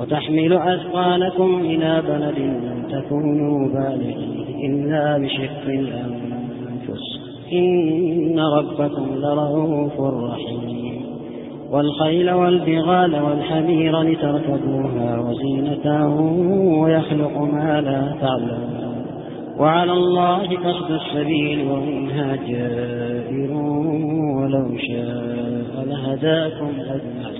وتحمل أثقالكم إلى بلد لم تكونوا بالغيه إلا بشق الأنفس. إن ربكم لرؤوف رحيم. والخيل والبغال والحمير لتركبوها وزينة ويخلق ما لا تعلمون وعلى الله قصد السبيل ومنها جائر ولو شاء لهداكم أجمعين.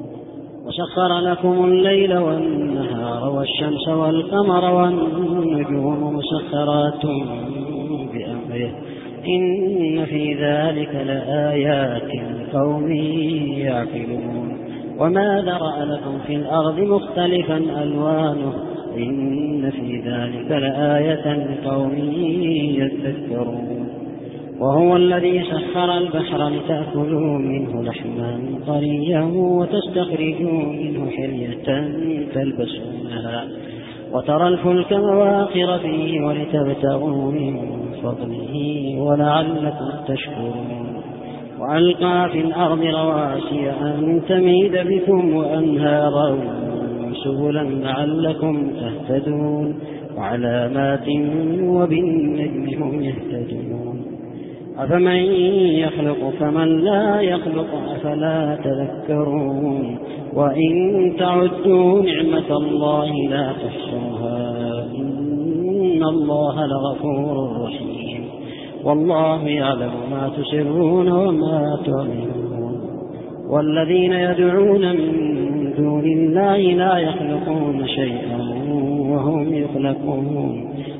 وسخر لكم الليل والنهار والشمس والقمر والنجوم مسخرات بأمره. إن في ذلك لآيات لقوم يعقلون. وما ذرأ لكم في الأرض مختلفا ألوانه. إن في ذلك لآية لقوم يذكرون وهو الذي سخر البحر لتأكلوا منه لحما طريا وتستخرجوا منه حلية تلبسونها. وترى الفلك مواخر فيه ولتبتغوا من فضله ولعلكم تشكرون. وألقى في الأرض رواسي أن تميد بكم وأنهارا سبلا لعلكم تهتدون. وعلامات وبالنجم هم يهتدون. أفمن يخلق كمن لا يخلق؟ أفلا تذكرون؟ وإن تعدوا نعمة الله لا تحصوها. إن الله لغفور رحيم. والله يعلم ما تسرون وما تعلنون. والذين يدعون من دون الله لا يخلقون شيئا وهم يخلقون.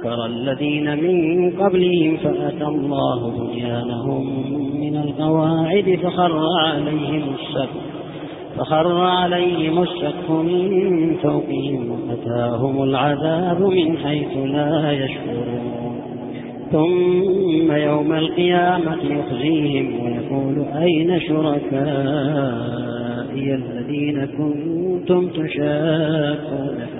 مكر الذين من قبلهم فأتى الله بنيانهم من القواعد فخر عليهم السقف فخر عليهم السقف من فوقهم وأتاهم العذاب من حيث لا يشعرون ثم يوم القيامة يخزيهم ويقول أين شركائي الذين كنتم تشاكون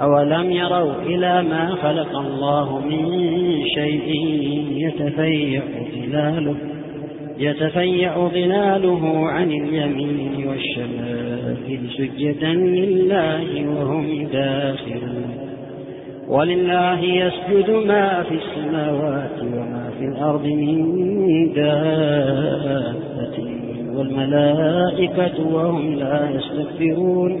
أولم يروا إلى ما خلق الله من شيء يتفيع ظلاله يتفيع ظلاله عن اليمين والشمال سجدا لله وهم داخلون. ولله يسجد ما في السماوات وما في الأرض من دابة والملائكة وهم لا يستكبرون.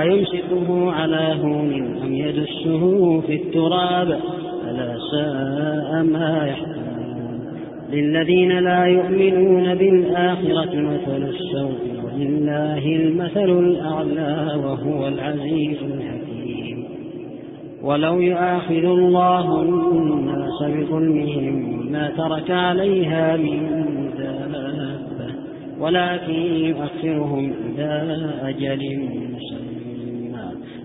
أيمسكه على هون أم يدسه في التراب؟ ألا ساء ما يحكمون. للذين لا يؤمنون بالآخرة مثل السوء ولله المثل الأعلى وهو العزيز الحكيم. ولو يؤاخذ الله الناس بظلمهم ما ترك عليها من دابة ولكن يؤخرهم إلى أجل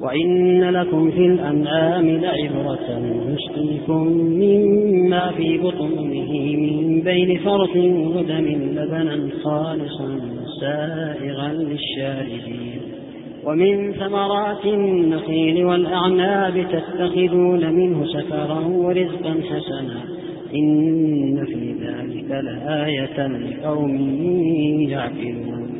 وإن لكم في الأنعام لعبرة نسقيكم مما في بطونه من بين فرث ودم لبنا خالصا سائغا للشاربين. ومن ثمرات النخيل والأعناب تتخذون منه سفرا ورزقا حسنا. إن في ذلك لآية لقوم يعقلون.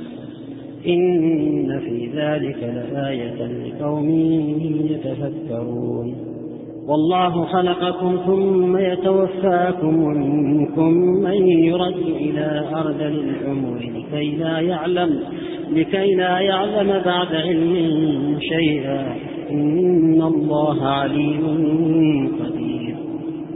إن في ذلك لآية لقوم يتفكرون. والله خلقكم ثم يتوفاكم ومنكم من يرد إلى أرض العمر لكي لا يعلم لكي لا يعلم بعد علم شيئا. إن الله عليم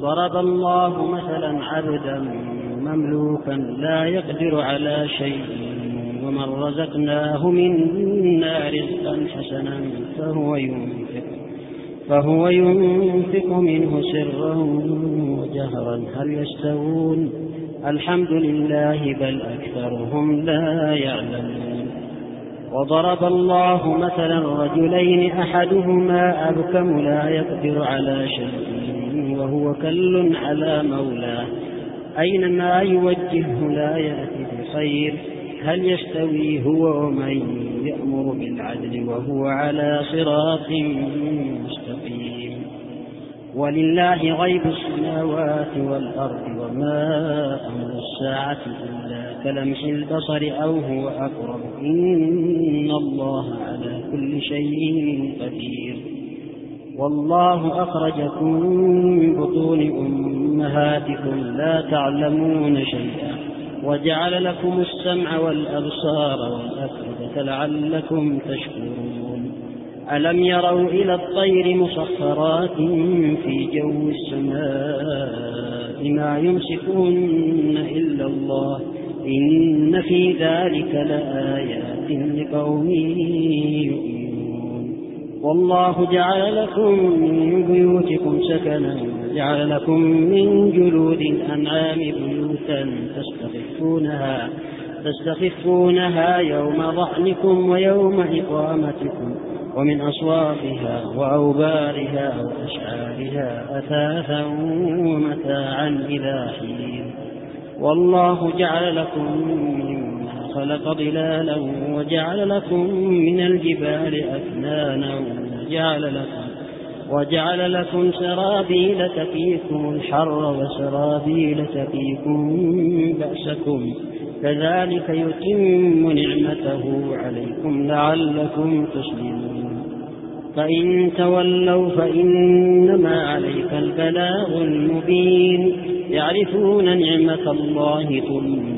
ضرب الله مثلا عبدا مملوكا لا يقدر على شيء ومن رزقناه منا رزقا حسنا فهو ينفق فهو ينفق منه سرا وجهرا. هل يستوون؟ الحمد لله بل أكثرهم لا يعلمون. وضرب الله مثلا رجلين أحدهما أبكم لا يقدر على شيء. وهو كل على مولاه أينما يوجهه لا يأتي بخير. هل يستوي هو ومن يأمر بالعدل وهو على صراط مستقيم؟ ولله غيب السماوات والأرض وما أمر الساعة إلا كلمح البصر أو هو أقرب. إن الله على كل شيء قدير. والله أخرجكم من بطون أمهاتكم لا تعلمون شيئا وجعل لكم السمع والأبصار والأفئدة لعلكم تشكرون. ألم يروا إلى الطير مسخرات في جو السماء ما يمسكون إلا الله؟ إن في ذلك لآيات لقوم يؤمنون. والله جعل لكم من بيوتكم سكنا وجعل لكم من جلود الأنعام بيوتا تستخفونها تستخفونها يوم ظعنكم ويوم إقامتكم ومن أصوافها وأوبارها وأشعارها أثاثا ومتاعا إلى حين. والله جعل لكم مما خلق ظلالا وجعل لكم من الجبال أكنانا وجعل لكم وجعل لكم سرابيل تقيكم الحر وسرابيل تقيكم بأسكم كذلك يتم نعمته عليكم لعلكم تسلمون. فإن تولوا فإنما عليك البلاغ المبين. يعرفون نعمة الله ثم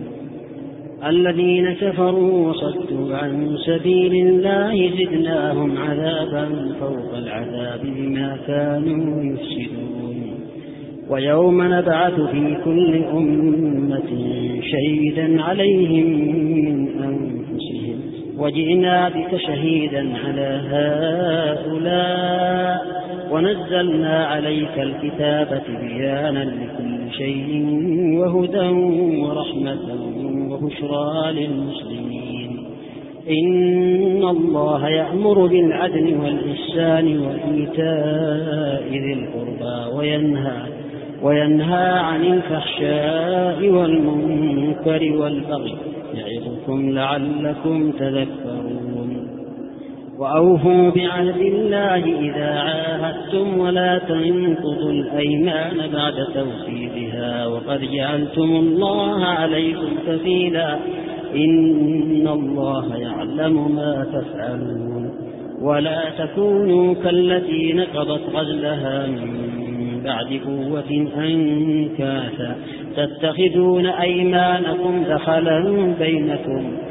الذين كفروا وصدوا عن سبيل الله زدناهم عذابا فوق العذاب بما كانوا يفسدون. ويوم نبعث في كل أمة شهيدا عليهم من أنفسهم. وجئنا بك شهيدا على هؤلاء. ونزلنا عليك الكتاب بيانا لكل شيء وهدى ورحمة وبشرى للمسلمين. إن الله يأمر بالعدل والإحسان وإيتاء ذي القربى وينهى وينهى عن الفحشاء والمنكر والبغي يعظكم لعلكم تذكرون. وأوفوا بعهد الله إذا عاهدتم ولا تنقضوا الأيمان بعد توكيدها وقد جعلتم الله عليكم كفيلا إن الله يعلم ما تفعلون. ولا تكونوا كالتي نقضت غزلها من بعد قوة أنكاثا. تتخذون أيمانكم دخلا بينكم.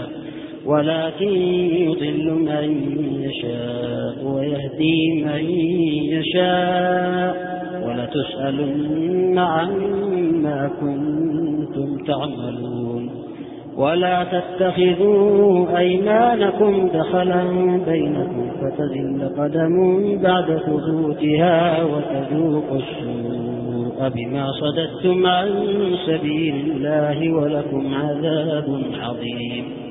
ولكن يضل من يشاء ويهدي من يشاء ولتسألن عما كنتم تعملون ولا تتخذوا أيمانكم دخلا بينكم فتزل قدم بعد ثبوتها وتذوقوا السوء بما صددتم عن سبيل الله ولكم عذاب عظيم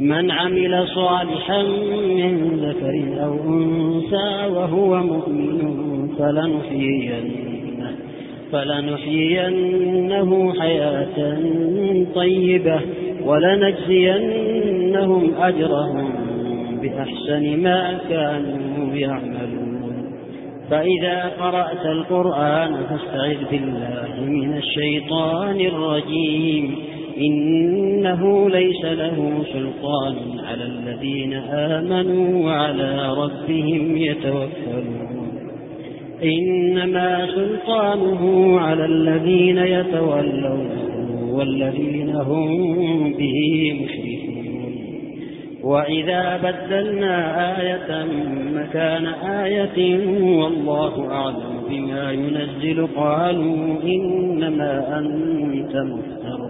من عمل صالحا من ذكر أو أنثى وهو مؤمن فلنحيينه, فلنحيينه حياة طيبة ولنجزينهم أجرهم بأحسن ما كانوا يعملون. فإذا قرأت القرآن فاستعذ بالله من الشيطان الرجيم. إنه ليس له سلطان على الذين آمنوا وعلى ربهم يتوكلون. إنما سلطانه على الذين يتولونه والذين هم به مشركون. وإذا بدلنا آية مكان آية والله أعلم بما ينزل. قالوا إنما أنت مفتر.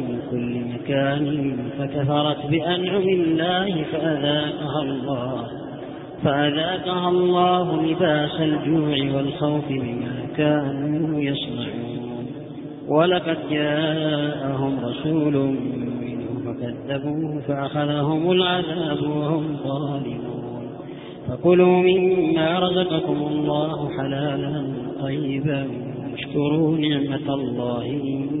مكان فكفرت بأنعم الله فأذاقها الله. فأذاقها الله لباس الجوع والخوف بما كانوا يصنعون. ولقد جاءهم رسول منهم فكذبوا فأخذهم العذاب وهم ظالمون. فكلوا مما رزقكم الله حلالا طيبا. واشكروا نعمة الله إن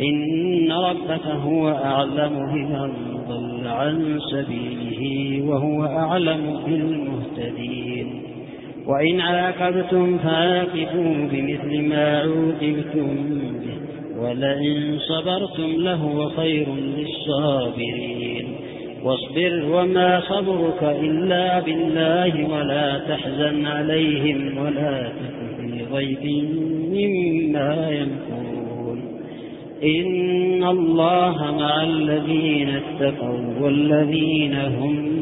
إن ربك هو أعلم بمن ضل عن سبيله وهو أعلم بالمهتدين. وإن عاقبتم فعاقبوا بمثل ما عوقبتم به ولئن صبرتم لهو خير للصابرين. واصبر وما صبرك إلا بالله ولا تحزن عليهم ولا تك في ضيق مما يمكرون إن الله مع الذين اتقوا والذين هم